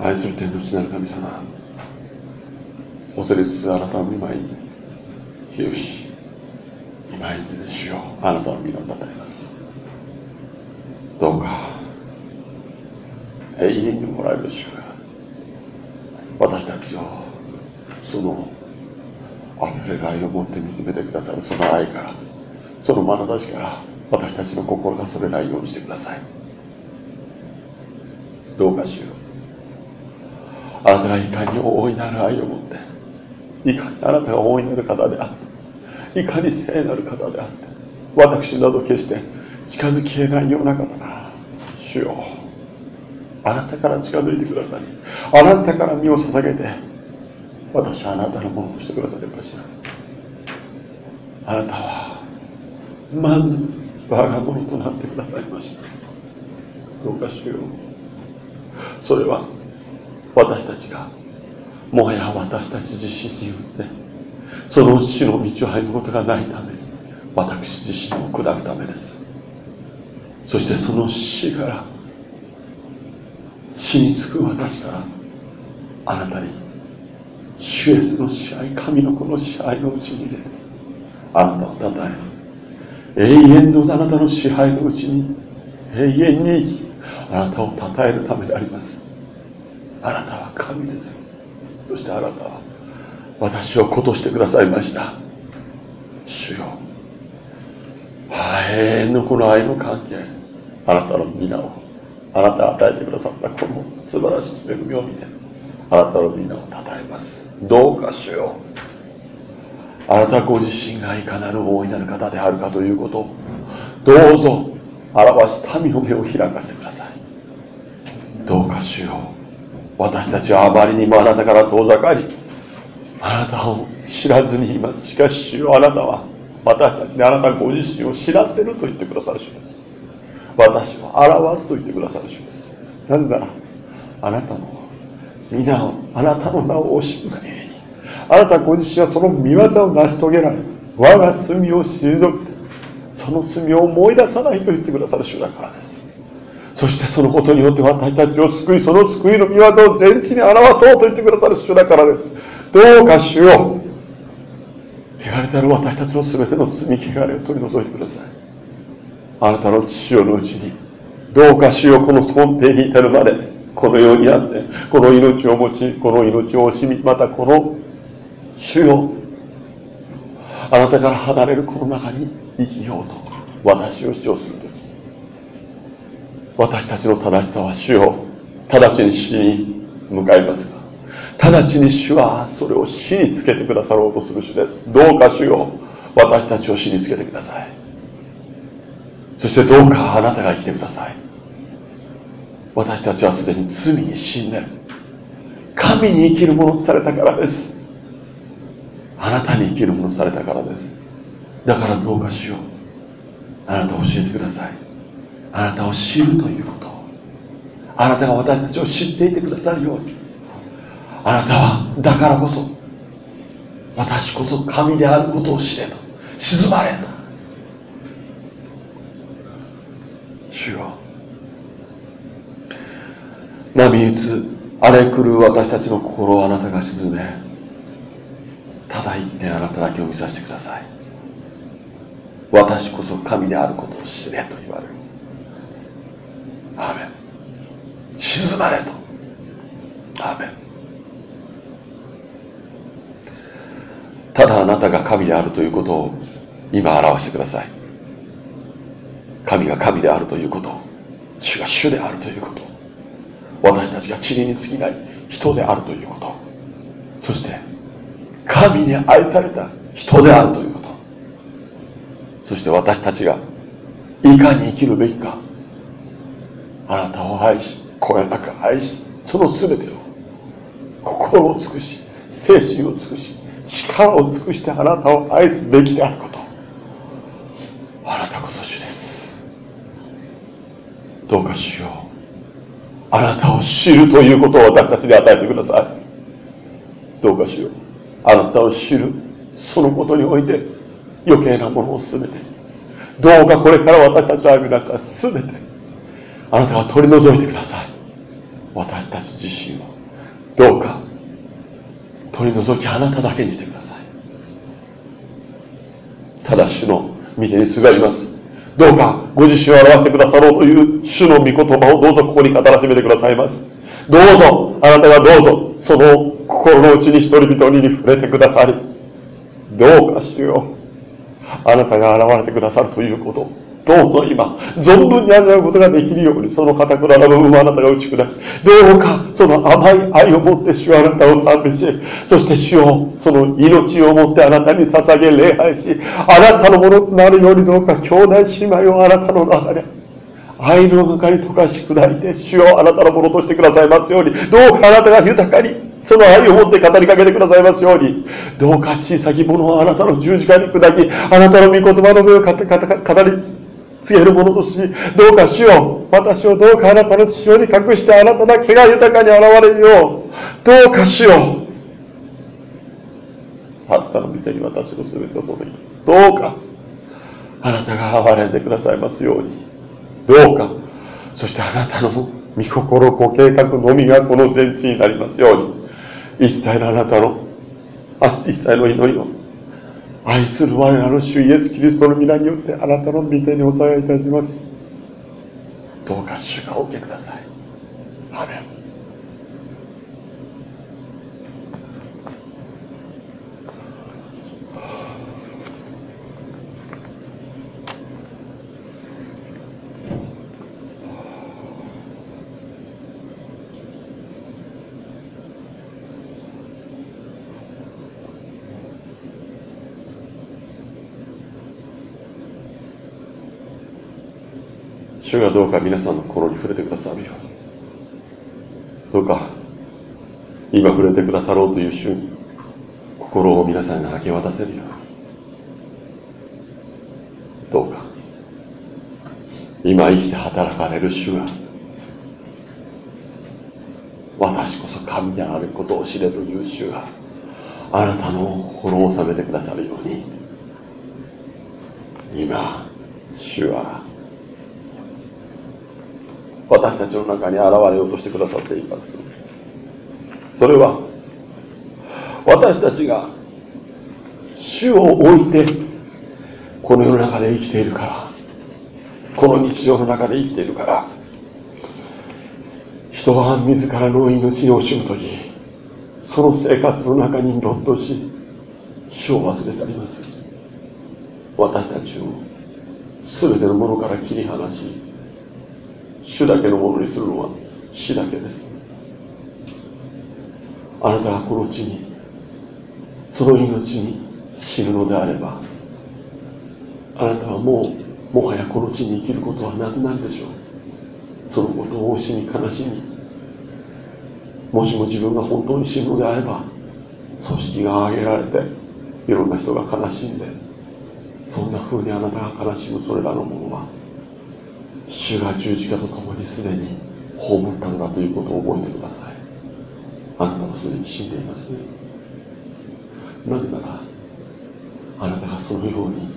愛する天の父なる神様恐れつつあなたの御前にひれ伏し今いで主よ。あなたの身をたたえます。どうか永遠にもらえる主が私たちをその溢れる愛を持って見つめてくださるその愛からその眼差しから私たちの心がそれないようにしてください。どうかしよう。あなたがいかに大いなる愛を持っていかにあなたが大いなる方であっていかに聖なる方であって私など決して近づきえないような方が主よあなたから近づいてくださりあなたから身を捧げて私はあなたのものとしてくださりました。あなたはまず我が物となってくださいました。どうかしよ。うそれは私たちがもはや私たち自身によってその死の道を歩むことがないため私自身を砕くためです。そしてその死から死につく私からあなたに主イエスの支配神の子の支配のうちに入れてあなたをたたえ永遠のあなたの支配のうちに永遠にあなたをたたえるためであります。あなたは神です。そしてあなたは私を子としてくださいました。主よ。永遠のこの愛の関係あなたの皆をあなたが与えてくださったこの素晴らしい恵みを見てあなたの皆をたたえます。どうかしよ。うあなたご自身がいかなる大いなる方であるかということをどうぞ表し民の目を開かせてください。どうかしよ。う私たちはあまりにもあなたから遠ざかりあなたを知らずにいます。しかし主よあなたは私たちにあなたご自身を知らせると言ってくださる主です。私を表すと言ってくださる主です。なぜならあなたの皆をあなたの名を惜しむがゆえにあなたご自身はその見業を成し遂げられ我が罪を退けてその罪を思い出さないと言ってくださる主だからです。そしてそのことによって私たちを救いその救いの見業を全地に表そうと言ってくださる主だからです。どうか主よ。汚れたる私たちの全ての罪汚れを取り除いてください。あなたの父親のうちにどうか主よこの根底に至るまでこのようにあってこの命を持ちこの命を惜しみまたこの主よあなたから離れるこの中に生きようと私を主張する私たちの正しさは主よ。直ちに死に向かいますが。直ちに主はそれを死につけてくださろうとする主です。どうか主よ。私たちを死につけてください。そしてどうかあなたが生きてください。私たちはすでに罪に死んでる。神に生きるものとされたからです。あなたに生きるものとされたからです。だからどうかしよ。うあなた教えてください。あなたを知るということ。あなたが私たちを知っていてくださるように。あなたはだからこそ私こそ神であることを知れと。静まれと。主よ。波打つ荒れ狂う私たちの心をあなたが沈めただ一点あなただけを見させてください。私こそ神であることを知れと言われる。アメン静まれと。アーメンただあなたが神であるということを今表してください。神が神であるということ。主が主であるということ。私たちが塵に過ぎない人であるということ。そして神に愛された人であるということ。そして私たちがいかに生きるべきか。あなたを愛し声なく愛しその全てを心を尽くし精神を尽くし力を尽くしてあなたを愛すべきであること。あなたこそ主です。どうか主よう。あなたを知るということを私たちに与えてください。どうかしよう。あなたを知る。そのことにおいて余計なものを全て。どうかこれから私たちの歩み中全てあなたが取り除いてください。私たち自身を。どうか取り除きあなただけにしてください。ただ主の御手にすがります。どうかご自身を表してくださろうという主の御言葉をどうぞここに語らしめてくださいます。どうぞあなたがどうぞその心の内に一人々に触れてくださり。どうかしようあなたが現れてくださるということどうぞ今、存分に味わうことができるように、その堅くなら部分をあなたが打ち砕き、どうかその甘い愛を持って主はあなたを賛美し、そして主をその命を持ってあなたに捧げ礼拝し、あなたのものとなるようにどうか兄弟姉妹をあなたの中で、愛の中に溶かし砕いて、主をあなたのものとしてくださいますように、どうかあなたが豊かに、その愛を持って語りかけてくださいますように、どうか小さきものをあなたの十字架に砕き、あなたの御言葉の上を語り、告げるものとし、どうか主よ、私をどうかあなたの父親に隠してあなただけが豊かに現れるよう、どうか主よ、あなたの御手に私の全てを注ぎます。どうか、あなたが憐れんでくださいますように、どうか、そしてあなたの御心、ご計画のみがこの全地になりますように、一切のあなたの、一切の祈りを、愛する我らの主イエス・キリストの皆によってあなたの御手におさえいたします。どうか主がお受けください。アメン。主がどうか皆さんの心に触れてくださるようにどうか今触れてくださろうという主に心を皆さんに明け渡せるように。どうか今生きて働かれる主が私こそ神であることを知れという主があなたの心を収めてくださるように。今主は私たちの中に現れようとしてくださっています。それは私たちが主を置いてこの世の中で生きているからこの日常の中で生きているから人は自らの命に惜しむ時その生活の中に没頭し主を忘れ去ります。私たちを全てのものから切り離し主だけのものにするのは死だけです。あなたがこの地にその命に死ぬのであればあなたはもうもはやこの地に生きることはなくなるでしょう。そのことを惜しみ悲しみもしも自分が本当に死ぬのであれば組織が挙げられていろんな人が悲しんでそんな風にあなたが悲しむそれらのものは主が十字架と共にすでに葬ったのだということを覚えてください。あなたはすでに死んでいますなぜならあなたがそのように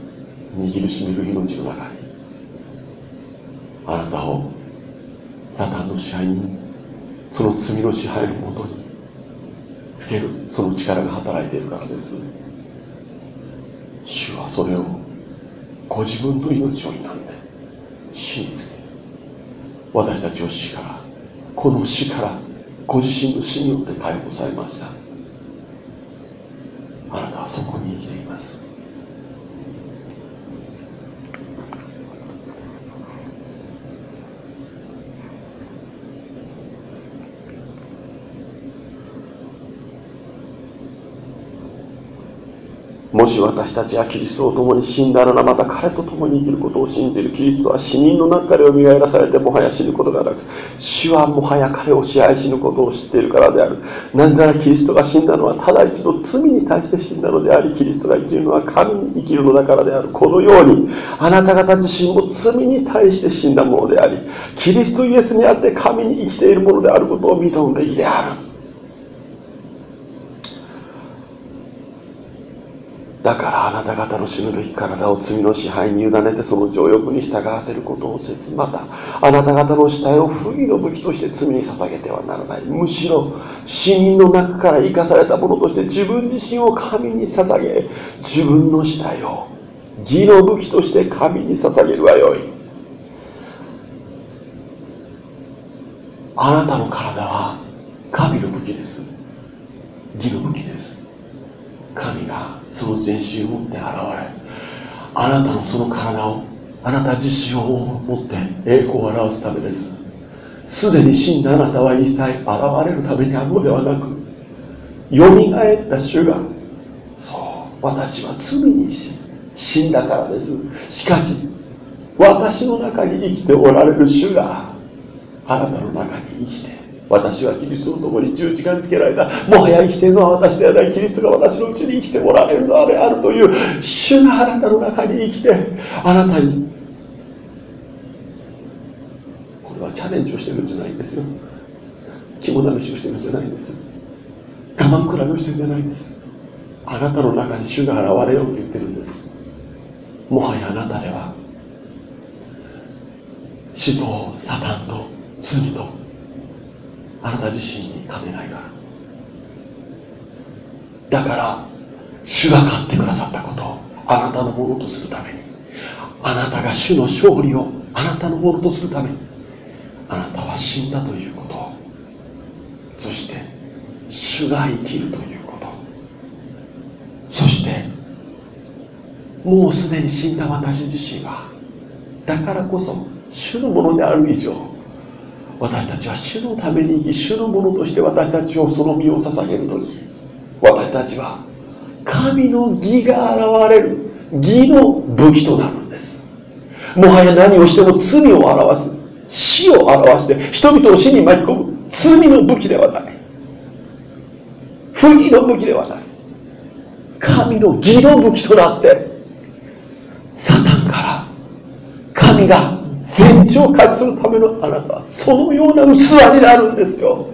握りしめる命の中にあなたをサタンの支配人その罪の支配のもとにつけるその力が働いているからです。主はそれをご自分の命を担んで死につけ私たちを死からこの死からご自身の死によって解放されました。あなたはそこに生きています。もし私たちがキリストと共に死んだならまた彼と共に生きることを信じるキリストは死人の中でよみがえらされてもはや死ぬことがなく死はもはや彼を支配しぬことを知っているからである。なぜならキリストが死んだのはただ一度罪に対して死んだのでありキリストが生きるのは神に生きるのだからである。このようにあなた方自身も罪に対して死んだものでありキリストイエスにあって神に生きているものであることを認むべきである。だからあなた方の死ぬべき体を罪の支配に委ねてその情欲に従わせることをせずまた。あなた方の死体を不義の武器として罪に捧げてはならない。むしろ死人の中から生かされたものとして自分自身を神に捧げ自分の死体を義の武器として神に捧げるがよいあなたの体は神の武器です。義の武器です。神がその全身を持って現れあなたのその体をあなた自身を持って栄光を表すためです。すでに死んだあなたは一切現れるためにあるのではなくよみがえった主がそう私は罪に死んだからです。しかし私の中に生きておられる主があなたの中に生きて私はキリストと共に十字架につけられた。もはや生きているのは私ではない。キリストが私のうちに生きておられるのであるという。主があなたの中に生きてあなたに。これはチャレンジをしてるんじゃないんですよ。肝試しをしてるんじゃないんです。我慢比べをしてるんじゃないんです。あなたの中に主が現れようと言ってるんです。もはやあなたでは死とサタンと罪とあなた自身に勝てないから。だから主が勝ってくださったことをあなたのものとするためにあなたが主の勝利をあなたのものとするためにあなたは死んだということそして主が生きるということそしてもうすでに死んだ私自身はだからこそ主のものである以上私たちは主のために生き主のものとして私たちをその身を捧げる時私たちは神の義が現れる。義の武器となるんです。もはや何をしても罪を表す。死を表して人々を死に巻き込む。罪の武器ではない。不義の武器ではない。神の義の武器となってサタンから神が全長化するためのあなたそのような器になるんですよ。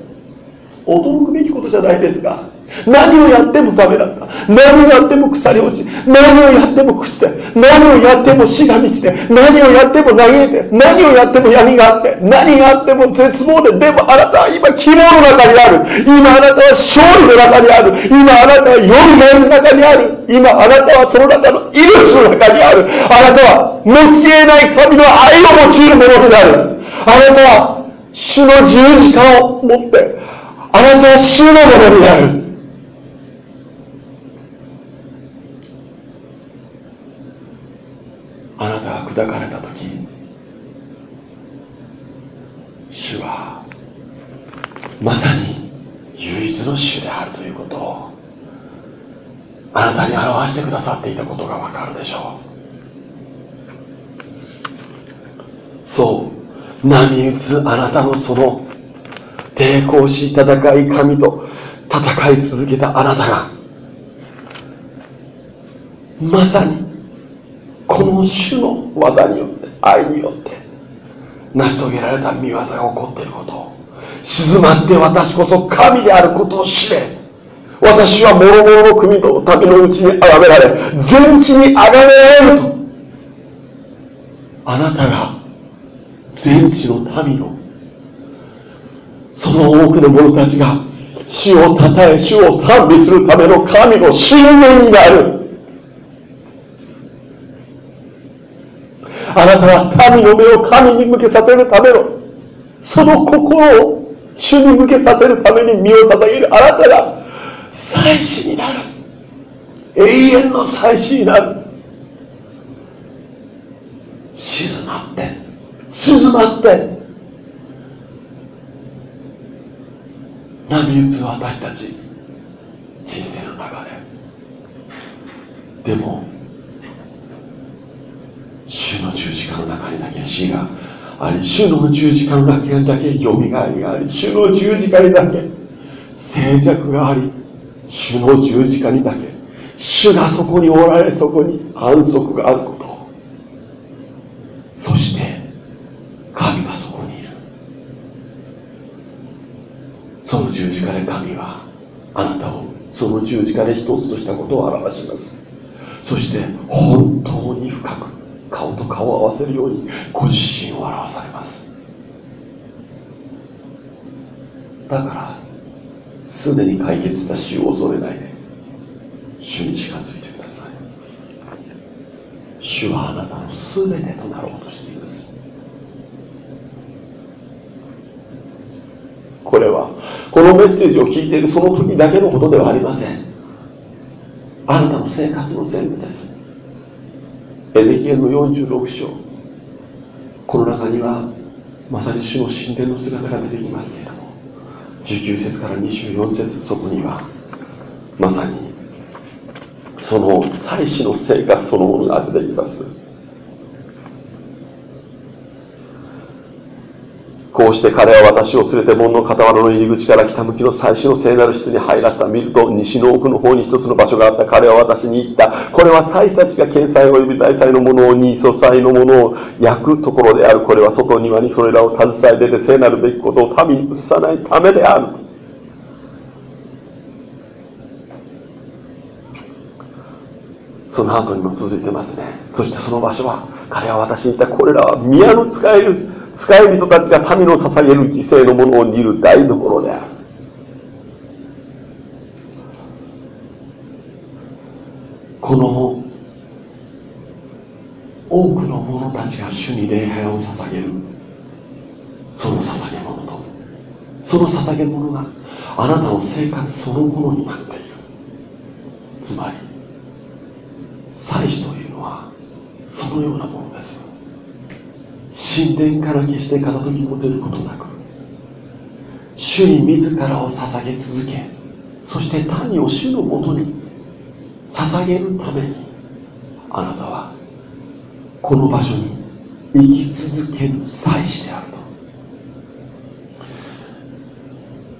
驚くべきことじゃないですか。何をやってもダメだった。何をやっても腐り落ち何をやっても朽ちて何をやっても死が満ちて何をやっても嘆いて何をやっても闇があって何があっても絶望ででもあなたは今希望の中にある。今あなたは勝利の中にある。今あなたはよみがえる中にある。今あなたはその中の命の中にある。あなたは持ち得ない神の愛を用いるものになる。あなたは主の十字架を持ってあなたは主のものになるあなたが砕かれた時主はまさに唯一の主であるということをあなたに表してくださっていたことがわかるでしょう。そう波打つあなたのその抵抗し戦い神と戦い続けたあなたがまさにこの主の技によって愛によって成し遂げられた見業が起こっていることを静まって私こそ神であることを知れ私は諸々の国と民のうちに崇められ全地に崇められるとあなたが全地の民のその多くの者たちが主を称え主を賛美するための神の信念になる。あなたは民の目を神に向けさせるためのその心を主に向けさせるために身を捧げるあなたが祭司になる。永遠の祭司になる。静まって静まって波打つ私たち人生の中で。でも主の十字架の中にだけ死があり主の十字架の中にだけよみがえりがあり主の十字架にだけ静寂があり主の十字架にだけ主がそこにおられそこに安息があること。そして神がそこにいる。その十字架で神はあなたをその十字架で一つとしたことを表します。そして本当に深く顔と顔を合わせるようにご自身を表されます。だからすでに解決した死を恐れないで主に近づいてください。主はあなたの全てとなろうとしています。これはこのメッセージを聞いているその時だけのことではありません。あなたの生活の全部です。エゼキエの46章。この中にはまさに主の神殿の姿が出てきますけれども19節から24節そこにはまさにその祭祀の成果そのものが出てきます。こうして彼は私を連れて門の傍らの入り口から北向きの最初の聖なる室に入らせた見ると西の奥の方に一つの場所があった。彼は私に言った。これは祭司たちが検祭及び財祭のものに素祭のものを焼くところである。これは外庭にそれらを携え出て聖なるべきことを民に移さないためである。その後にも続いてますね。そしてその場所は彼は私に言った。これらは宮の使える使い人たちが神の捧げる犠牲のものを煮る台所であるこの多くの者たちが主に礼拝を捧げる。その捧げ物とその捧げ物があなたの生活そのものになっている。つまり祭司というのはそのようなものです。神殿から決して片時も出ることなく主に自らを捧げ続けそして民を主のもとに捧げるためにあなたはこの場所に生き続ける祭司であると。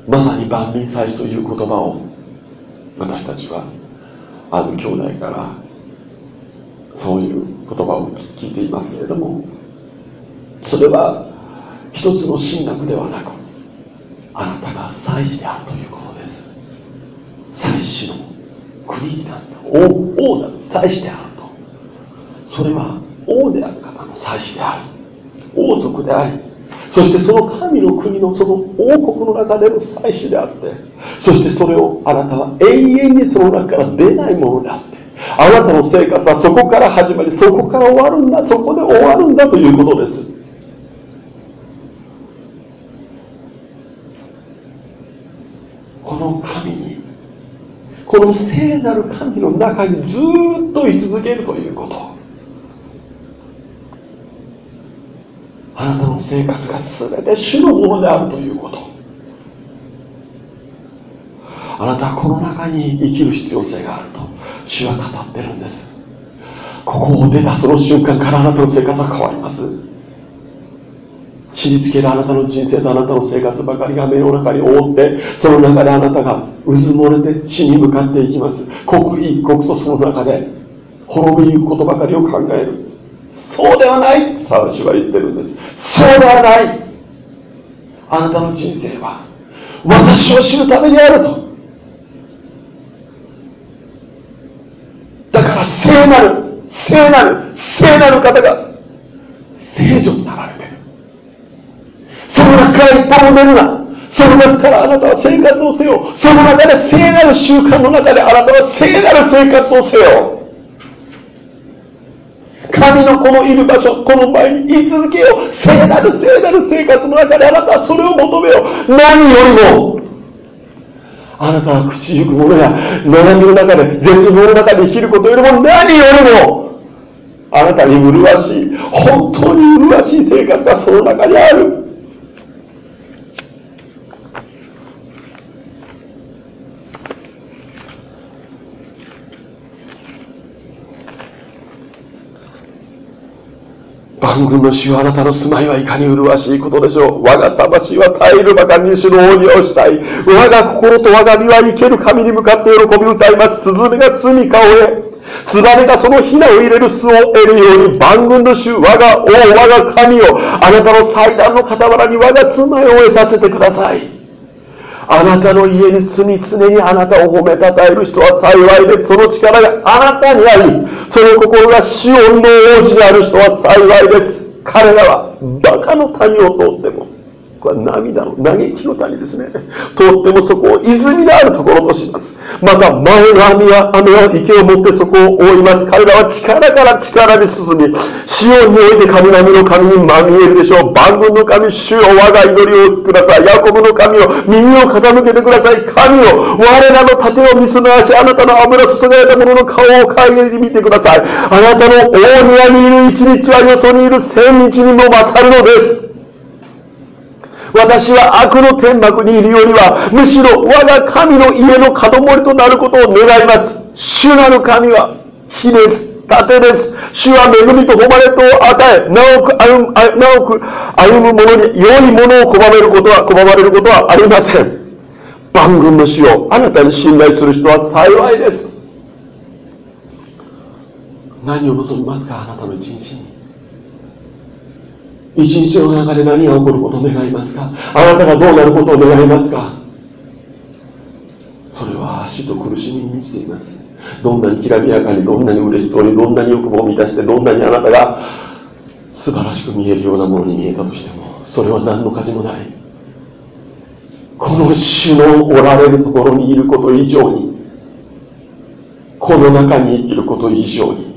まさに万民祭司という言葉を私たちはある兄弟からそういう言葉を聞いていますけれどもそれは一つの神学ではなくあなたが祭司であるということです。祭司の国になった王王なる祭司であると。それは王である方の祭司である。王族でありそしてその神の国のその王国の中での祭司であってそしてそれをあなたは永遠にその中から出ないものであってあなたの生活はそこから始まりそこから終わるんだそこで終わるんだということです。の神にこの聖なる神の中にずっと居続けるということ。あなたの生活が全て主のものであるということ。あなたはこの中に生きる必要性があると。主は語ってるんです。ここを出たその瞬間からあなたの生活は変わります。知りつけるあなたの人生とあなたの生活ばかりが目の中に覆ってその中であなたがうずもれて死に向かっていきます。刻一刻とその中で滅びゆくことばかりを考える。そうではないサウシは言ってるんです。そうではない。あなたの人生は私を知るためにあると。だから聖なる聖なる聖なる方が聖女になられてその中から一歩も出るな。その中からあなたは生活をせよ。その中で聖なる習慣の中であなたは聖なる生活をせよ。神のこのいる場所この前に居続けよ。う聖なる聖なる生活の中であなたはそれを求めよ。う何よりも。あなたは口行くものや悩みの中で絶望の中で生きることよりも何よりも。あなたに麗しい本当に麗しい生活がその中にある。万軍の主はあなたの住まいはいかに麗しいことでしょう。我が魂は耐えるばかりに主の王にをしたい。我が心と我が身は生ける神に向かって喜び歌います。スズメが住みかを得。ツバメがそのヒナを入れる巣を得るように万軍の主、我が王、我が神を、あなたの祭壇の傍らに我が住まいを得させてください。あなたの家に住み常にあなたを褒めたたえる人は幸いです。その力があなたにあり、その心がシオンの王子である人は幸いです。彼らはバカの谷を通ってもこは涙の嘆きの谷ですね。とってもそこを泉のあるところとします。また、前の網は、雨は池を持ってそこを覆います。彼らは力から力に進み、シオンにおいて神々の神にまみえるでしょう。万軍の神、主よ我が祈りを聞ください。ヤコブの神よ、耳を傾けてください。神よ、我らの盾を見すの足、あなたの油注がれた者の顔を陰りに見てください。あなたの大庭にいる一日はよそにいる千日にも勝るのです。私は悪の天幕にいるよりは、むしろ我が神の家の門守となることを願います。主なる神は火です。盾です。主は恵みと誉れとを与え、なおく歩む、なおく歩む者に良いものを拒めることは、拒まれることはありません。万軍の主をあなたに信頼する人は幸いです。何を望みますかあなたの一日に。一日の中で何が起こることを願いますか？あなたがどうなることを願いますか？それは死と苦しみに満ちています。どんなにきらびやかにどんなに嬉しそうにどんなに欲望を満たしてどんなにあなたが素晴らしく見えるようなものに見えたとしてもそれは何の価値もない。この主のおられるところにいること以上にこの中に生きること以上に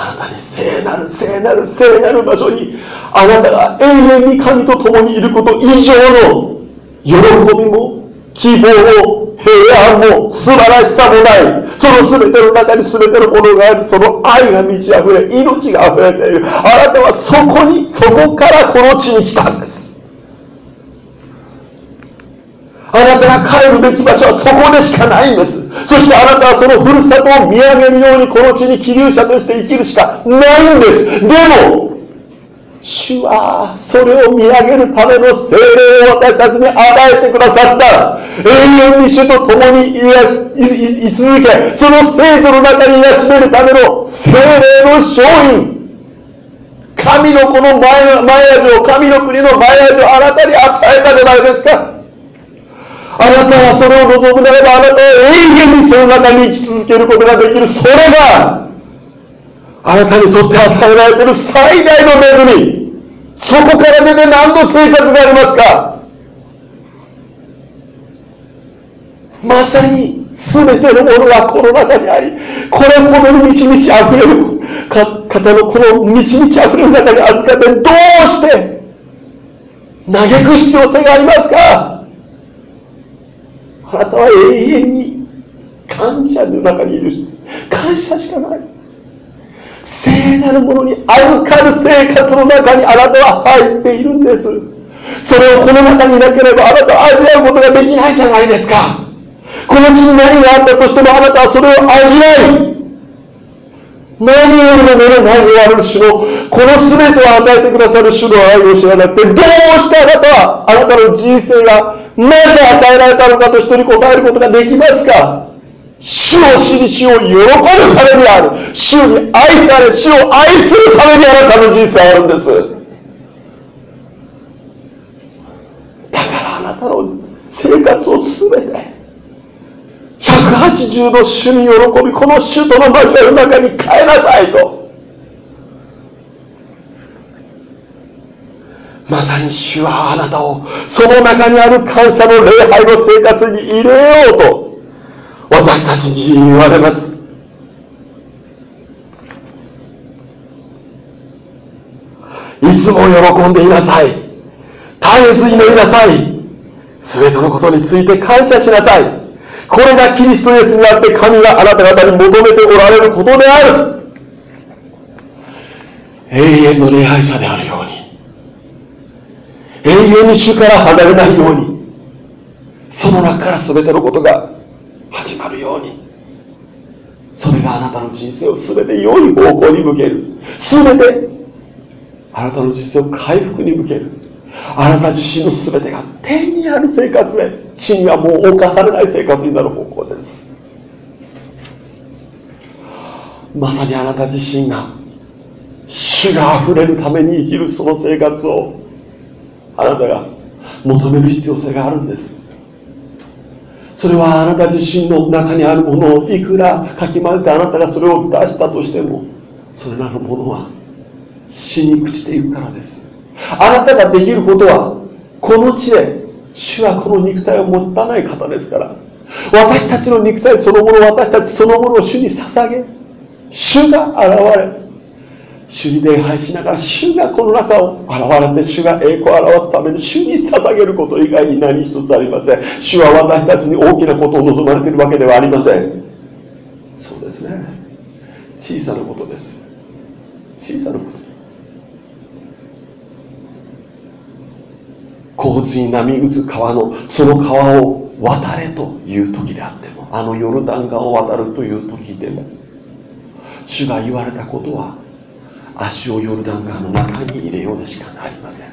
あなたに聖なる聖なる聖なる場所にあなたが永遠に神と共にいること以上の喜びも希望も平安も素晴らしさもないその全ての中に全てのものがあるその愛が満ち溢れ命が溢れている。あなたはそこにそこからこの地に来たんです。あなたが帰るべき場所はそこでしかないんです。そしてあなたはそのふるさとを見上げるようにこの地に起立者として生きるしかないんです。でも、主はそれを見上げるための精霊を私たちに与えてくださった。永遠に主と共にい続け、その聖女の中に癒しめるための精霊の勝因。神のこの前味を、神の国の前味をあなたに与えたじゃないですか。あなたはそれを望むならばあなたは永遠にその中に生き続けることができる。それがあなたにとって与えられている最大の恵み。そこから出て何の生活がありますか？まさに全てのものがこの中にありこれほどに満ち満ち溢れる方のこの満ち満ち溢れる中に預かってどうして嘆く必要性がありますか？あなたは永遠に感謝の中にいる感謝しかない。聖なるものに預かる生活の中にあなたは入っているんです。それをこの中にいなければあなたは味わうことができないじゃないですか。この地に何があったとしてもあなたはそれを味わい何よりも目の前にある主のこの全てを与えてくださる主の愛を知らなくてどうしてあなたはあなたの人生がなぜ与えられたのかと人に答えることができますか？主を知り、主を喜ぶためにある。主に愛され、主を愛するためにあなたの人生あるんです。だからあなたの生活を全て、180度主に喜び、この主との交わる中に変えなさいと。まさに主はあなたをその中にある感謝の礼拝の生活に入れようと私たちに言われます。いつも喜んでいなさい。絶えず祈りなさい。全てのことについて感謝しなさい。これがキリストイエスにあって神があなた方に求めておられることである。永遠の礼拝者であるように。永遠に主から離れないように。その中から全てのことが始まるように。それがあなたの人生を全て良い方向に向ける。全てあなたの人生を回復に向ける。あなた自身の全てが天にある生活へ死にはもう侵されない生活になる方向です。まさにあなた自身が主があふれるために生きるその生活をあなたが求める必要性があるんです。それはあなた自身の中にあるものをいくらかき混ぜてあなたがそれを出したとしてもそれらのものは死に朽ちていくからです。あなたができることはこの地で主はこの肉体を持たない方ですから私たちの肉体そのもの私たちそのものを主に捧げ主が現れ主に礼拝しながら主がこの中を現れて主が栄光を表すために主に捧げること以外に何一つありません。主は私たちに大きなことを望まれているわけではありません。そうですね。小さなことです。小さなことです洪水波打つ川のその川を渡れという時であってもあのヨルダン川を渡るという時でも主が言われたことは足をヨルダン川の中に入れようでしかありません。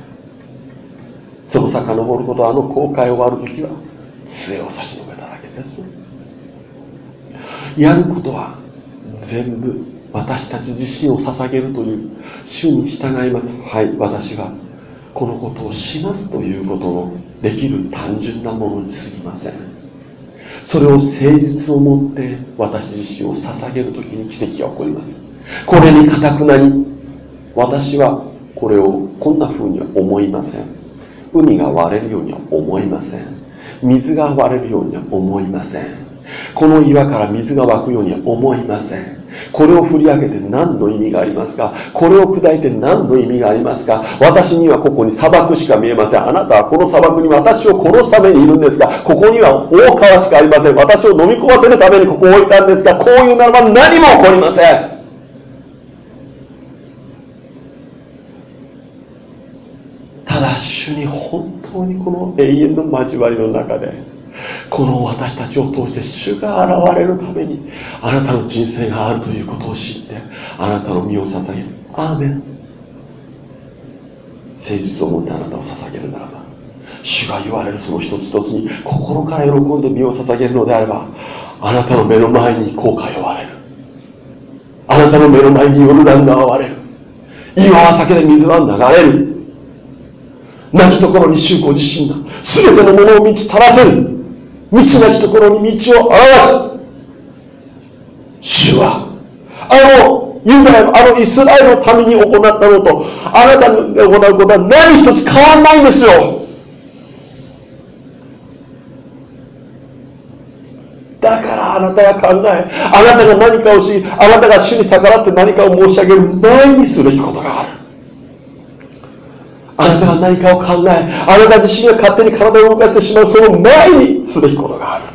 その遡ることあの航海を割る時は杖を差し伸べただけです。やることは全部私たち自身を捧げるという主に従います。はい私はこのことをしますということのできる単純なものにすぎません。それを誠実を持って私自身を捧げる時に奇跡が起こります。これにかたくなに私はこれをこんな風には思いません。海が割れるようには思いません。水が割れるようには思いません。この岩から水が湧くようには思いません。これを振り上げて何の意味がありますか？これを砕いて何の意味がありますか？私にはここに砂漠しか見えません。あなたはこの砂漠に私を殺すためにいるんですがここには大川しかありません。私を飲み込ませるためにここを置いたんですがこういうならば何も起こりません。ただ主に本当にこの永遠の交わりの中でこの私たちを通して主が現れるためにあなたの人生があるということを知ってあなたの身を捧げる。アーメン。誠実を持ってあなたを捧げるならば主が言われるその一つ一つに心から喜んで身を捧げるのであればあなたの目の前に後悔を割れる。あなたの目の前にヨルダンが割れる。岩は酒で水は流れる。亡きところに主ご自身が全てのものを満ち足らせる。道なきところに道を表す。主はあのユダヤのあのイスラエルのために行ったのとあなたが行うことは何一つ変わらないんですよ。だからあなたが考えあなたが何かをしあなたが主に逆らって何かを申し上げる前にすべきことがある。あなたが何かを考えあなた自身が勝手に体を動かしてしまうその前にすべきことがある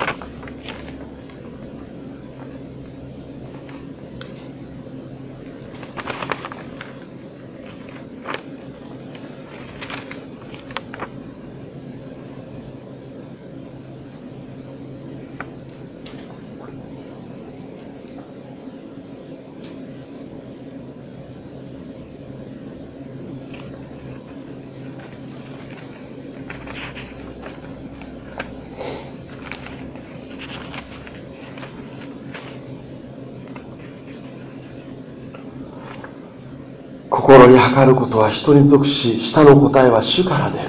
心に測ることは人に属し下の答えは主から出る。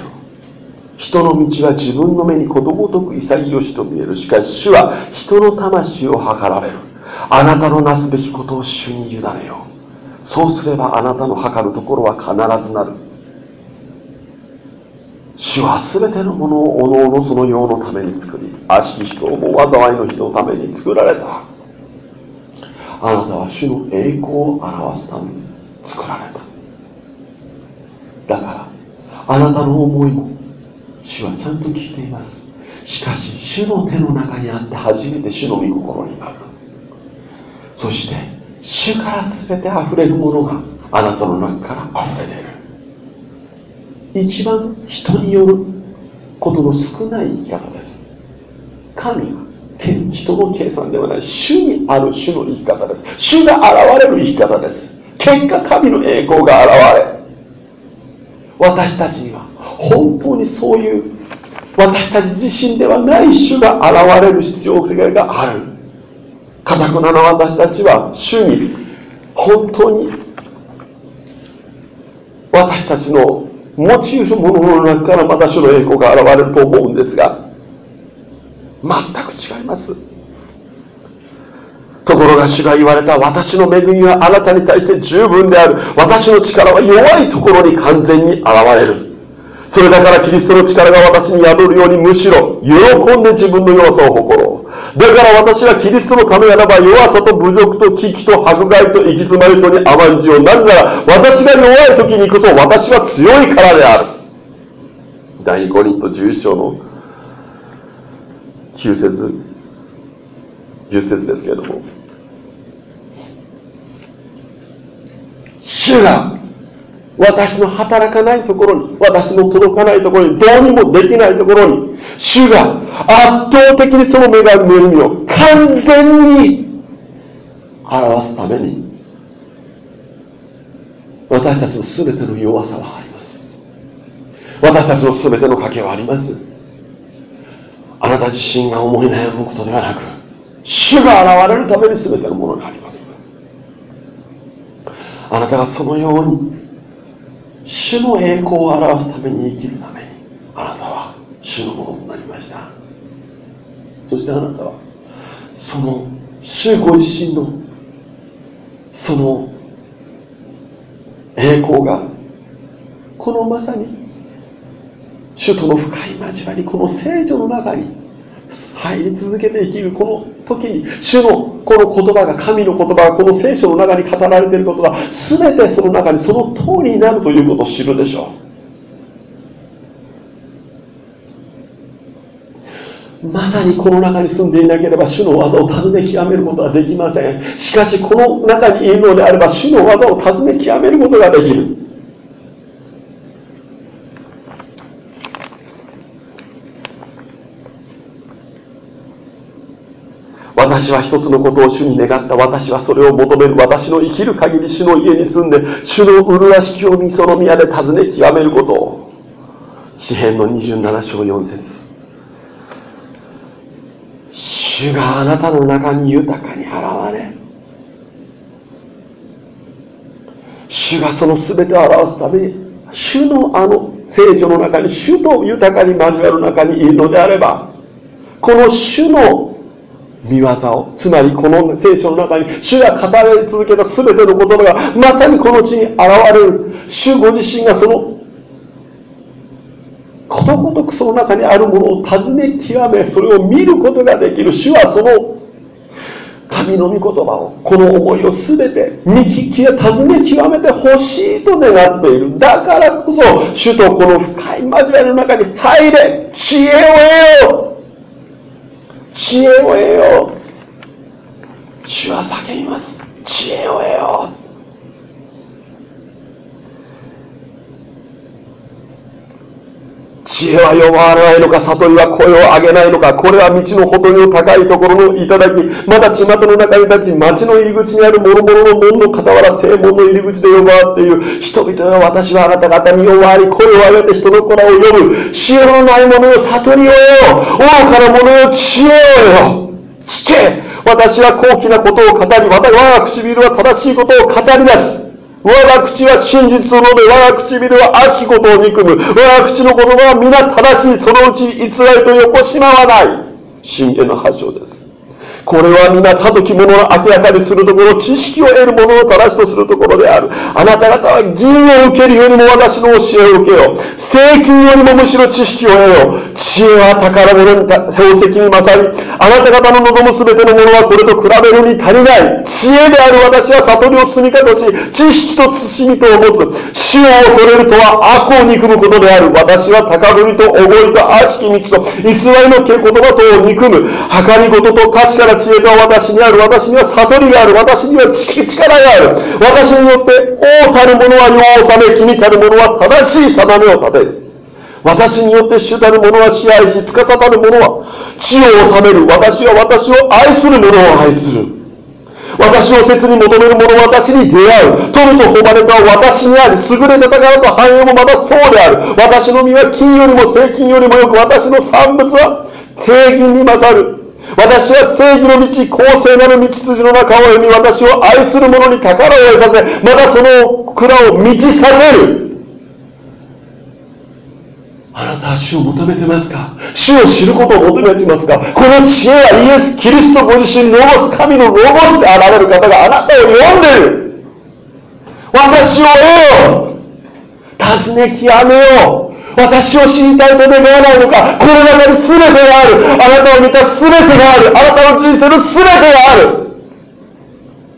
人の道は自分の目にことごとく潔しと見える。しかし主は人の魂を測られる。あなたのなすべきことを主に委ねよう。そうすればあなたの測るところは必ずなる。主は全てのものをおのおのその用のために作り悪しき人をも災いの人のために作られた。あなたは主の栄光を表すために作られただからあなたの思いも主はちゃんと聞いています。しかし主の手の中にあって初めて主の御心になる。そして主から全て溢れるものがあなたの中から溢れ出る。一番人によることの少ない生き方です。神は天人の計算ではない。主にある主の生き方です。主が現れる生き方です。結果神の栄光が現れ私たちには。本当にそういう私たち自身ではない主が現れる必要性がある。かたくなな私たちは主に本当に私たちの持ち得るものの中からまた主の栄光が現れると思うんですが全く違います。ところが主が言われた私の恵みはあなたに対して十分である。私の力は弱いところに完全に現れる。それだからキリストの力が私に宿るようにむしろ喜んで自分の弱さを誇ろう。だから私はキリストのためならば弱さと侮辱と危機と迫害と行き詰まりとに甘んじよう。なぜなら私が弱い時にこそ私は強いからである。第5人と11章の9節10節ですけれども。主が私の働かないところに私の届かないところにどうにもできないところに主が圧倒的にその恵みを完全に表すために私たちの全ての弱さはあります。私たちの全ての賭けはあります。あなた自身が思い悩むことではなく主が現れるために全てのものがあります。あなたがそのように主の栄光を表すために生きるためにあなたは主のものになりました。そしてあなたはその主ご自身のその栄光がこのまさに主との深い交わりこの聖女の中に入り続けて生きるこの時に主のこの言葉が神の言葉がこの聖書の中に語られていることが全てその中にその通りになるということを知るでしょう。まさにこの中に住んでいなければ主の技を尋ね極めることはできません。しかしこの中にいるのであれば主の技を尋ね極めることができる。私は一つのことを主に願った。私はそれを求める。私の生きる限り主の家に住んで主の麗しきをみその宮で尋ね極めること。を詩篇の27章4節。主があなたの中に豊かに現れ主がその全てを表すために主のあの聖書の中に主と豊かに交わる中にいるのであればこの主の見業をつまりこの聖書の中に主が語られ続けた全ての言葉がまさにこの地に現れる。主ご自身がそのことごとくその中にあるものを尋ね極めそれを見ることができる。主はその神の御言葉をこの思いを全て見聞きや尋ね極めてほしいと願っている。だからこそ主とこの深い交わりの中に入れ知恵を得よ。う知恵を得よう。主は叫びます。知恵を得よう知恵は呼ばれないのか悟りは声を上げないのかこれは道のほどに高いところの頂きまた巷の中に立ち町の入り口にある諸々の門の傍ら正門の入り口で呼ばわっている。人々は私はあなた方に呼ばわり声を上げて人の子らを呼ぶ。知恵のない者よ悟りを得よ。愚かな者よ知恵をよ。聞け。私は高貴なことを語り我が唇は正しいことを語り出す。我が口は真実を述べ、我が唇は悪しきことを憎む。我が口の言葉は皆正しい。そのうち偽りと横しまわない。真剣の発祥です。これは皆さとき者を明らかにするところ、知識を得る者を正しとするところである。あなた方は銀を受けるよりも私の教えを受けよう。聖金よりもむしろ知識を得よう。知恵は宝物に宝石に勝り、あなた方の望むすべてのものはこれと比べるに足りない。知恵である私は悟りを住みかとし、知識と慎みとを持つ。主を恐れるとは悪を憎むことである。私は高ぶりとおごりと悪しき道と偽りの言葉とを憎む。計りごと確かな知恵が私にある。私には悟りがある。私には力がある。私によって王たる者は世を治め、君たる者は正しい定めを立てる。私によって主たる者は支配し、司たる者は地を治める。私は私を愛する者を愛する。私を切に求める者は私に出会う。取ると誉れた私にあり、優れた宝と繁栄もまたそうである。私の身は金よりも聖金よりもよく、私の産物は聖銀に勝る。私は正義の道、公正なる道筋の中を読み、私を愛する者に宝を得させ、またその蔵を満ちさせる。あなたは主を求めてますか？主を知ることを求めてますか？この知恵はイエス・キリストご自身ロゴス神のロゴスであられる方があなたを読んでる。私を得よ。尋ね極めよう。私を知りたいと願わないのか？この中に全てがある。あなたを見た全てがある。あなたの人生の全てがある。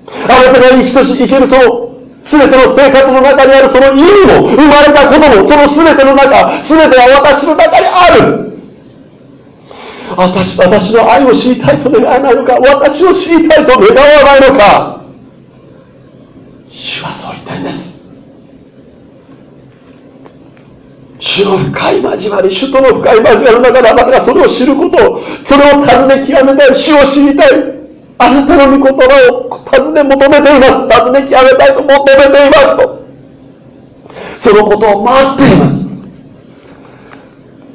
あなたが生きとし生けるその全ての生活の中にあるその意味も生まれたこともその全ての中全ては私の中にある。私私の愛を知りたいと願わないのか？私を知りたいと願わないのか主はそう言ったんです主の深い交わり主との深い交わりの中であなたがそれを知ることそれを尋ね極めたい主を知りたい。あなたの御言葉を尋ね求めています。尋ね極めたいと求めていますと。そのことを待っています。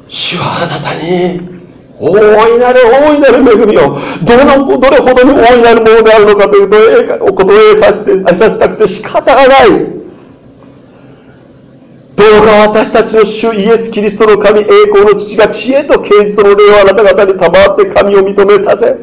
主はあなたに大いなる大いなる恵みをどのどれほどに大いなるものであるのかというとお答えさせてさせたくて仕方がない。どうか私たちの主イエス・キリストの神栄光の父が知恵と啓示との霊をあなた方に賜って神を認めさせ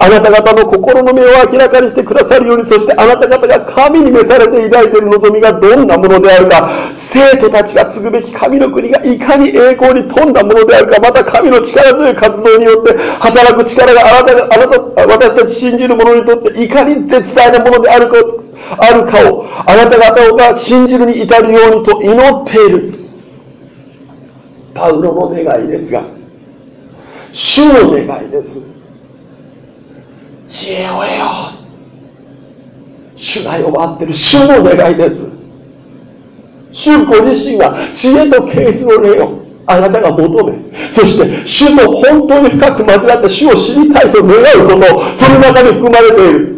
あなた方の心の目を明らかにしてくださるようにそしてあなた方が神に召されて抱いている望みがどんなものであるか生徒たちが継ぐべき神の国がいかに栄光に富んだものであるかまた神の力強い活動によって働く力があなたがあなた私たち信じる者にとっていかに絶大なものであるかあるかをあなた方が信じるに至るようにと祈っている。パウロの願いですが主の願いです。知恵を得よ。う主が呼ばってる。主の願いです。主ご自身が知恵と啓示の霊をあなたが求めそして主と本当に深く交わって主を知りたいと願うことその中に含まれている。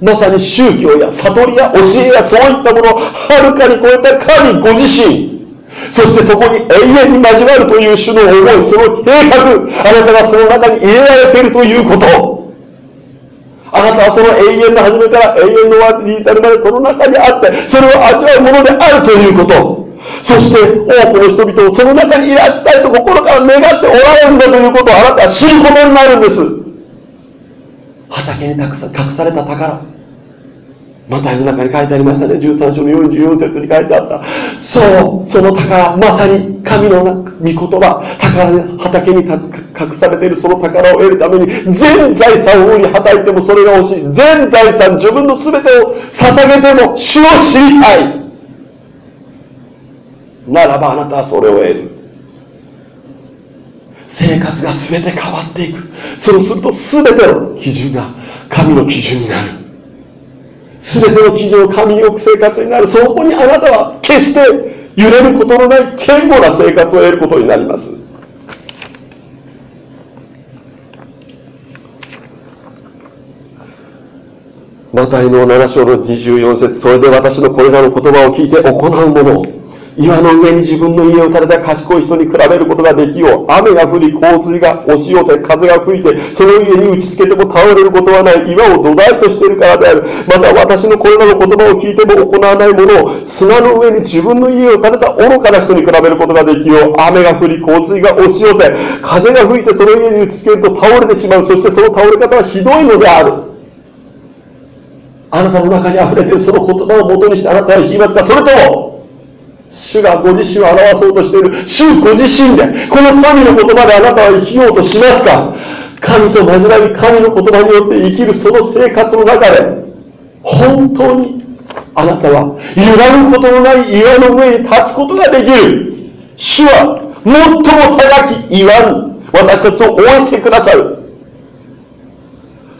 まさに宗教や悟りや教えやそういったものをはるかに超えた神ご自身。そしてそこに永遠に交わるという主の思いその計画あなたがその中に入れられているということ。あなたはその永遠の初めから永遠の終わりに至るまでその中にあってそれを味わうものであるということ。そして多くの人々をその中にいらしたいと心から願っておられるんだということをあなたは知ることになるんです。畑に隠された宝マタイの中に書いてありましたね。13章の44節に書いてあった。そう、その宝、まさに神の御言葉、宝、畑に隠されているその宝を得るために、全財産を売りはたいてもそれが欲しい。全財産、自分の全てを捧げても主を知りたい。ならばあなたはそれを得る。生活が全て変わっていく。そうすると全ての基準が神の基準になる。全ての基準を神に置く生活になるそこにあなたは決して揺れることのない堅固な生活を得ることになりますマタイの7章の24節それで私のこれらの言葉を聞いて行う者を岩の上に自分の家を建てた賢い人に比べることができよう。雨が降り、洪水が押し寄せ、風が吹いて、その家に打ちつけても倒れることはない。岩を土台としているからである。また私のこれらの言葉を聞いても行わないものを、砂の上に自分の家を建てた愚かな人に比べることができよう。雨が降り、洪水が押し寄せ、風が吹いてその家に打ちつけると倒れてしまう。そしてその倒れ方はひどいのである。あなたの中に溢れているその言葉をもとにしてあなたは言いますか？それとも、主がご自身を表そうとしている主ご自身でこの神の言葉であなたは生きようとしますか？神と交わり神の言葉によって生きるその生活の中で本当にあなたは揺らぐことのない岩の上に立つことができる。主は最も高き岩に私たちを置いてくださる。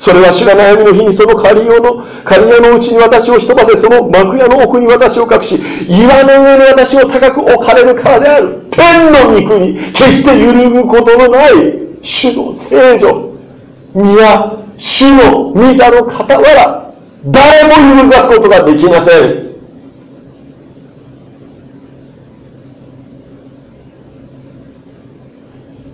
それは主が悩みの日にその仮用の、仮屋のうちに私をひとばせ、その幕屋の奥に私を隠し、岩の上に私を高く置かれるからである。天の御国、決して揺るぐことのない、主の聖女、宮、主の御座の傍ら、誰も揺るがすことができません。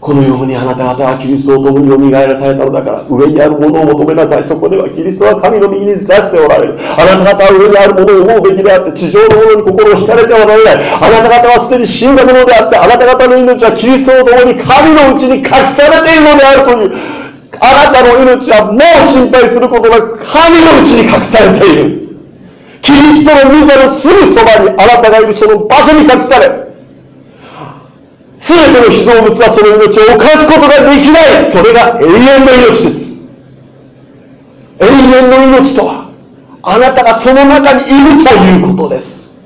このようにあなた方はキリストと共によみがえらされたのだから上にあるものを求めなさい。そこではキリストは神の右に座しておられる。あなた方は上にあるものを思うべきであって地上のものに心を惹かれてはならないあなた方はすでに死んだものであってあなた方の命はキリストと共に神のうちに隠されているのであるというあなたの命はもう心配することなく神のうちに隠されている。キリストの御座のすぐそばにあなたがいるその場所に隠され全ての被造物はその命を犯すことができない。それが永遠の命です。永遠の命とはあなたがその中にいるということです。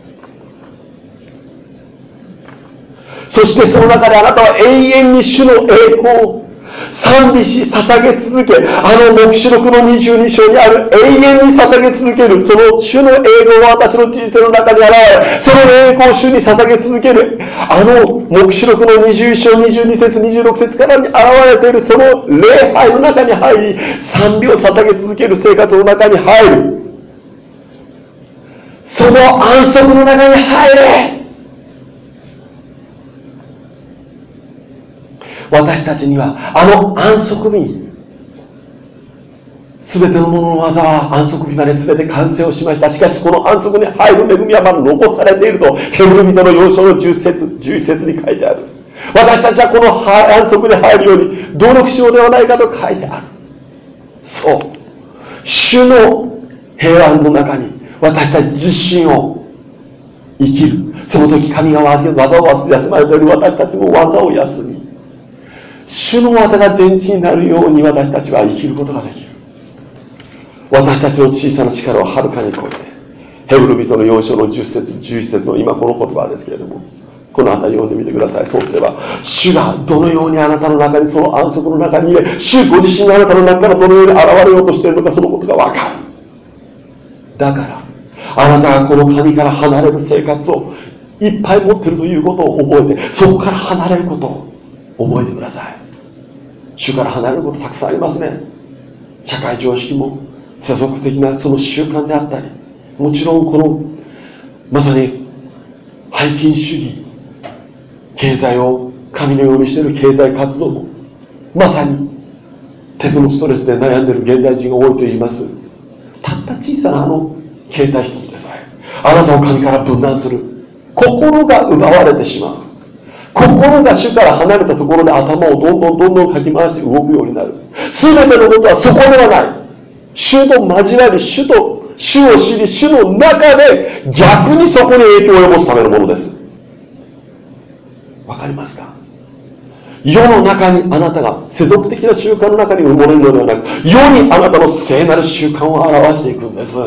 そしてその中であなたは永遠に主の栄光を賛美し捧げ続けあの黙示録の22章にある永遠に捧げ続ける。その主の栄光が私の人生の中に現れその栄光を主に捧げ続ける。あの黙示録の21章22節26節からに現れている。その礼拝の中に入り賛美を捧げ続ける生活の中に入る。その安息の中に入れ。私たちにはあの安息日全てのものの技は安息日まで全て完成をしました。しかしこの安息に入る恵みはまだ残されているとヘブル人の要所の10節11節に書いてある。私たちはこの安息に入るように努力しようではないかと書いてある。そう。主の平安の中に私たち自身を生きる。その時神が技を休まれている私たちも技を休み主の技が全地になるように私たちは生きることができる。私たちの小さな力をはるかに超えてヘブル人の4章の10節11節の今この言葉ですけれどもこの辺り読んでみてください。そうすれば主がどのようにあなたの中にその安息の中に入れ主ご自身があなたの中からどのように現れようとしているのかそのことが分かる。だからあなたがこの神から離れる生活をいっぱい持ってるということを覚えてそこから離れることを覚えてください。主から離れることたくさんありますね。社会常識も世俗的なその習慣であったりもちろんこのまさに背筋主義経済を神のようにしている経済活動もまさにテクノストレスで悩んでいる現代人が多いと言います。たった小さなあの携帯一つでさえあなたを神から分断する心が奪われてしまう。心が主から離れたところで頭をどんどんどんどんかき回して動くようになる。全てのことはそこではない。主と交わり主と主を知り主の中で逆にそこに影響を及ぼすためのものです。わかりますか？世の中にあなたが世俗的な習慣の中に埋もれるのではなく世にあなたの聖なる習慣を表していくんです。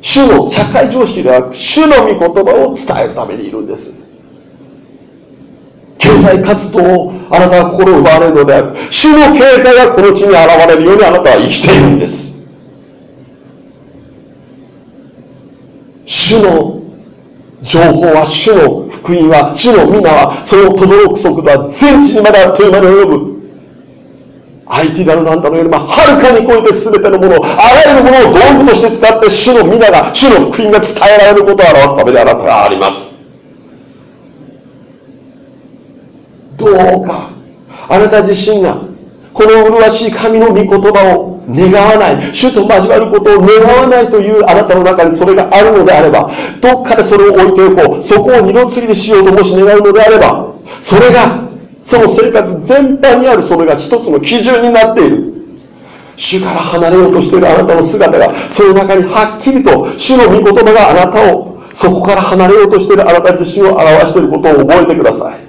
主の社会常識ではなく主の御言葉を伝えるためにいるんです。経済活動をあなたは心を奪われるのではなく主の経済がこの地に現れるようにあなたは生きているんです。主の情報は主の福音は主の皆はその轟く速度は全地にまであっという間に及ぶ。IT だのなんだのよりもはるかに超えて全てのものをあらゆるものを道具として使って主の皆が主の福音が伝えられることを表すためであなたがありますどうかあなた自身がこの麗しい神の御言葉を願わない主と交わることを願わないというあなたの中にそれがあるのであればどっかでそれを置いておこうそこを二度次にしようともし願うのであればそれがその生活全般にあるそれが一つの基準になっている。主から離れようとしているあなたの姿がその中にはっきりと主の御言葉があなたをそこから離れようとしているあなた自身を表していることを覚えてください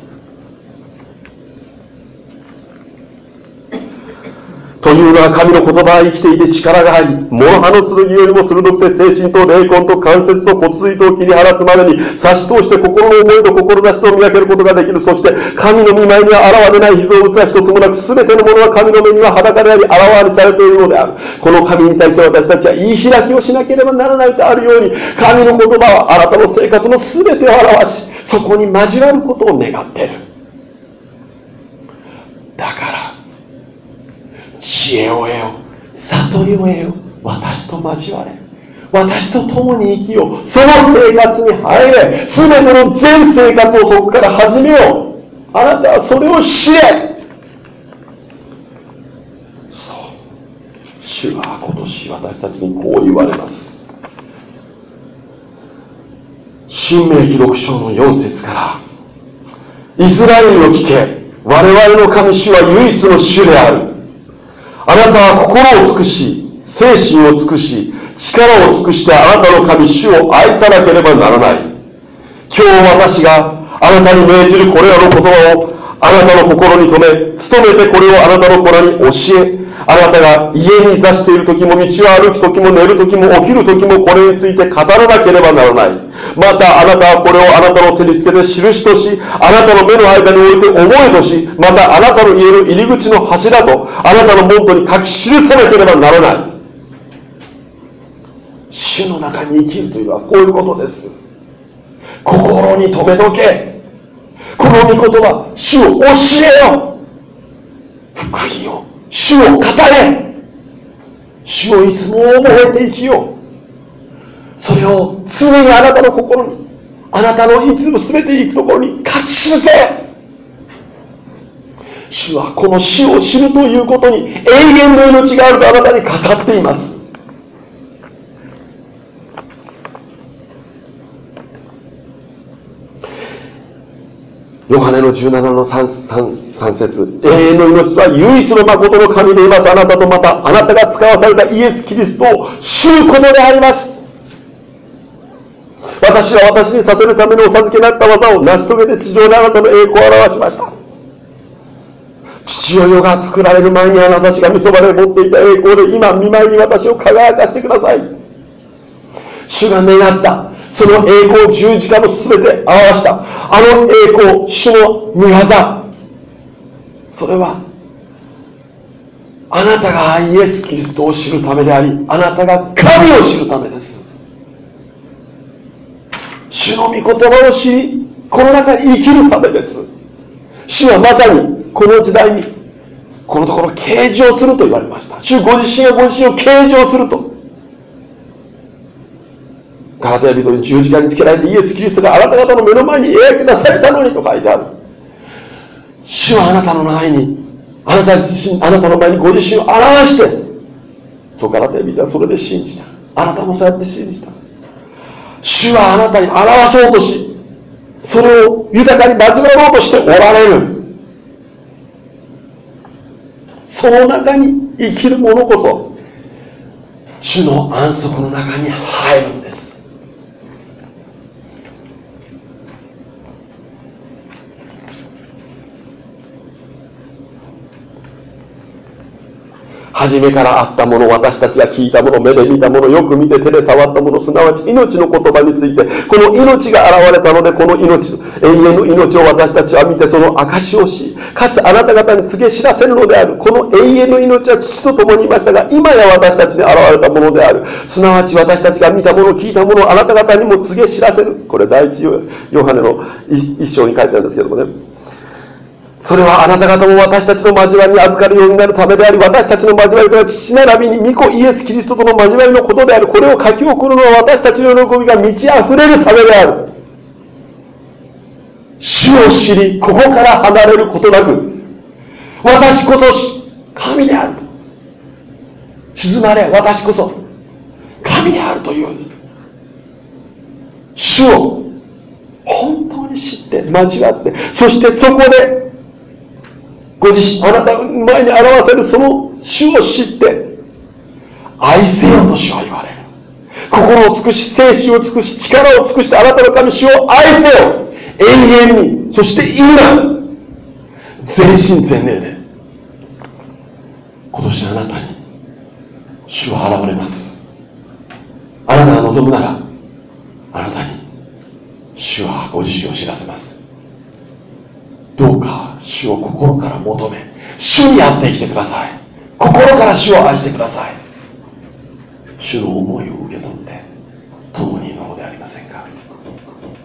というのは神の言葉は生きていて力があり、諸刃の剣よりも鋭くて精神と霊魂と関節と骨髄とを切り離すまでに差し通して心の思いと志と磨けることができる。そして神の見舞いには現れない被造物は一つもなく、全てのものは神の目には裸であり、あらわにされているのである。この神に対して私たちは言い開きをしなければならないとあるように、神の言葉はあなたの生活の全てを表し、そこに交わることを願っている。だから、知恵を得よ悟りを得よ私と交われ。私と共に生きよう。その生活に入れ。全ての全生活をそこから始めよう。あなたはそれを知れ。そう。主は今年私たちにこう言われます。新明記録書の4節から。イスラエルを聞け。我々の神主は唯一の主である。あなたは心を尽くし精神を尽くし力を尽くしてあなたの神主を愛さなければならない。今日私があなたに命じるこれらの言葉をあなたの心に留め、努めてこれをあなたの子らに教え、あなたが家に座している時も道を歩く時も寝る時も起きる時もこれについて語らなければならない。またあなたはこれをあなたの手につけて印とし、あなたの目の間に置いて覚えとし、またあなたの家の入り口の柱とあなたの門徒に書き記さなければならない。主の中に生きるというのはこういうことです。心に留めとけ。この御言葉、主を教えよ。福音を、主を語れ。主をいつも覚えて生きよう。それを常にあなたの心に、あなたのいつも全て行くところに書き記せ。主はこの死を知るということに永遠の命があるとあなたに語っています。ヨハネの17の 3, 3, 3節。永遠の命は唯一の誠の神でいますあなたとまたあなたが使わされたイエス・キリストを知ることであります。私は私にさせるためにお授けになった技を成し遂げて地上であなたの栄光を表しました。父親が作られる前にあなたたちがみそばで持っていた栄光で今見舞いに私を輝かしてください。主が願った。その栄光十字架の全て表した。あの栄光主の御業。それはあなたがイエス・キリストを知るためでありあなたが神を知るためです。主の御言葉を知りこの中に生きるためです。主はまさにこの時代にこのところ啓示をすると言われました。主ご自身がご自身を啓示をすると。ガラテヤ人に十字架につけられてイエス・キリストがあなた方の目の前に描き出されたのにと書いてある。主はあなたの前にあなた自身あなたの前にご自身を表してそうガラテヤ人はそれで信じた。あなたもそうやって信じた。主はあなたに表そうとしそれを豊かに交わろうとしておられる。その中に生きる者こそ主の安息の中に入るんです。初めからあったもの、私たちが聞いたもの、目で見たもの、よく見て手で触ったもの、すなわち命の言葉について、この命が現れたので、この命、永遠の命を私たちは見て、その証しをし、かつあなた方に告げ知らせるのである。この永遠の命は父と共にいましたが、今や私たちに現れたものである。すなわち私たちが見たもの、聞いたものを、あなた方にも告げ知らせる。これ第一ヨハネの一章に書いてあるんですけどもね。それはあなた方も私たちの交わりに預かるようになるためであり、私たちの交わりとは父並びに御子イエス・キリストとの交わりのことである。これを書き送るのは私たちの喜びが満ち溢れるためである。主を知り、ここから離れることなく、私こそ神である。静まれ、私こそ神であるという。主を本当に知って、交わって、そしてそこでご自身、あなたの前に表せるその主を知って、愛せよと主は言われる。心を尽くし、精神を尽くし、力を尽くしてあなたの神主を愛せよ永遠に、そして今、全身全霊で、今年あなたに主は現れます。あなたが望むなら、あなたに主はご自身を知らせます。どうか主を心から求め主にあって生きてください。心から主を愛してください。主の思いを受け取って共に祈